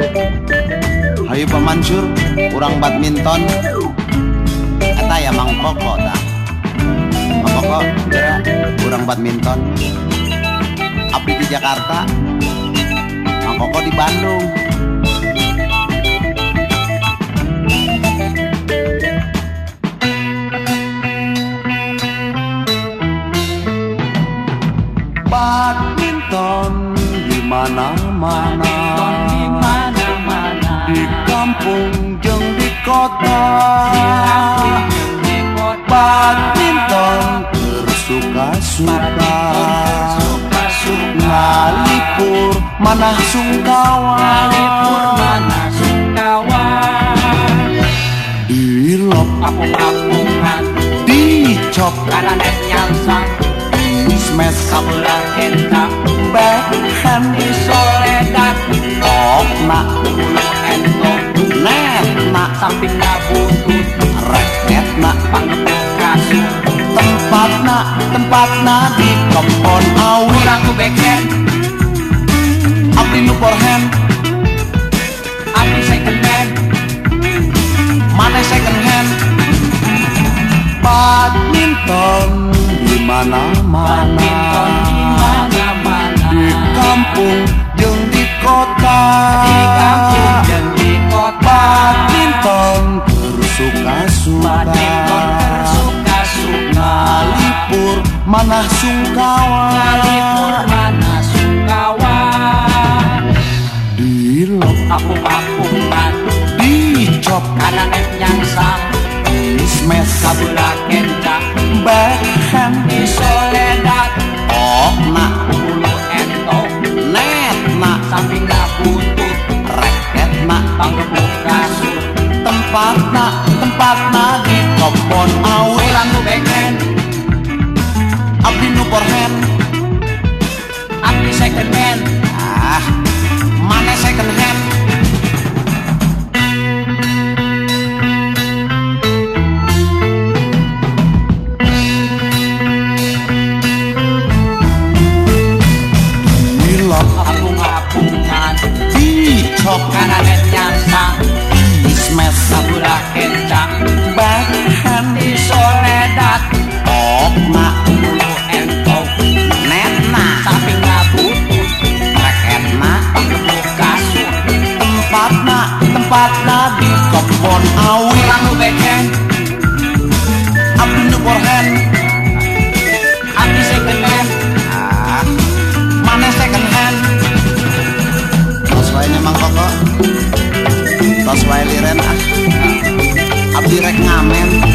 Ayo Pak Mansur kurang badminton. Eta ya Mang Koko dah Mang Koko kira kurang badminton. Abdi di Jakarta Mang Koko di Bandung. Badminton di mana-mana di kampung jeng di kota. Badminton tersuka-suka ngalipur mana sungkawa. Dilop dicop. Nyangsang smash backhand tempatna di kebon awi. Kurang ku backhand abdi nu forehand Abdi second hand. Mana second hand? Badminton di mana-mana. Badminton di mana-mana. Di kampung jeung di kota. Di kampung dan di kota ngalipur mana sungkawa Ngalipur mana sungkawan dilok. Kapung-kapungan dicop. Karena nek nyangsang smash Kabula kenta backhand Di soledad okna Bulu entong netna Sampingnya butut. Raketna Panggepuk kasur tempatna tempatna di kebon second hand ah mana second hand dilok Kapung-kapungan dicop Karena nek nyangsang smash Kabula kebon awi Kurang ku backhand abdi nu forehand Abdi second hand mana second hand. Tos wae nya mang koko. Tos wae liren ah abdi rek ngamen